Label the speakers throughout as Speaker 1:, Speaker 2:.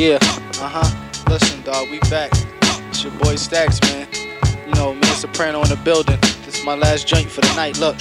Speaker 1: Yeah, uh huh. Listen, dog, we back. It's your boy Stackz, man. You know, man Soprano in the building. This is my last joint for the night. Look,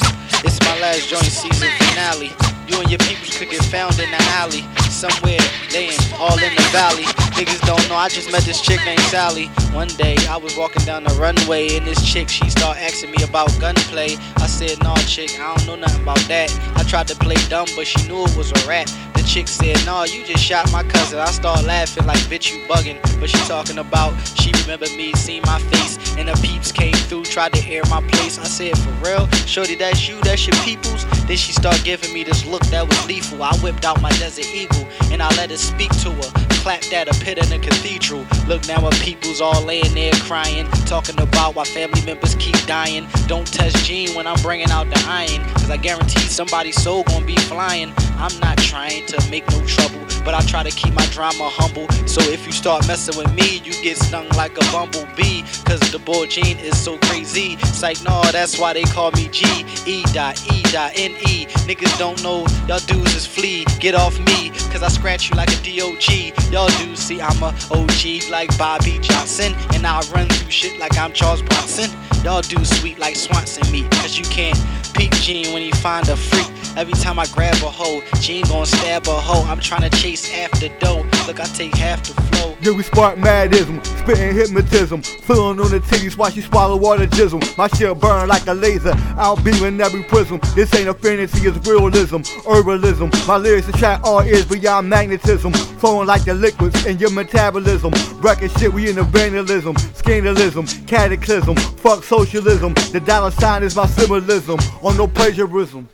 Speaker 1: it's my last joint season finale. You and your peoples could get found in the alley. Somewhere laying all in the valley. Niggas don't know, I just met this chick named Sally. One day I was walking down the runway and this chick, she start asking me about gunplay. I said, nah chick, I don't know nothing about that. I tried to play dumb, but she knew it was a rap. The chick said, nah, you just shot my cousin. I start laughing like, bitch, you bugging. But she talking about, she remember me, seen my face, and the peeps came through, tried to air my place. I said, for real? Shorty, that's you, that's your peoples? Then she start giving me this look that was lethal. I whipped out my Desert Eagle, and I let it speak to her clapped at a pit in a cathedral. Look now, my people's all laying there crying, talking about why family members keep dying. Don't test Gene when I'm bringing out the iron, cause I guarantee somebody's soul gonna be flying. I'm not trying to make no trouble, but I try to keep my drama humble. So if you start messing with me, you get stung like a bumblebee, cause the boy Gene is so crazy. It's like, no, that's why they call me G. E dot E dot N E. Niggas don't know, y'all dudes is flea. Get off me, cause I scratch you like a DOG. Y'all dudes see I'm a OG like Bobby Johnson, and I run through shit like I'm Charles Bronson. Y'all dudes sweet like Swanson meat, cause you can't peep Gene when he find a freak. Every time I grab a hoe, Gene gon' stab a hoe. I'm tryna chase half the dough. Look, I take half the flow.
Speaker 2: Yeah, we spark madism, spitting hypnotism, feeling on the titties while she swallow water jizzle. My shit burn like a laser, I'll be in every prism. This ain't a fantasy, it's realism, herbalism. My lyrics attract all ears beyond magnetism, flowing like the liquids in your metabolism. Wrecking shit, we in the vandalism, scandalism, cataclysm. Fuck socialism, the dollar sign is my symbolism, on no plagiarism.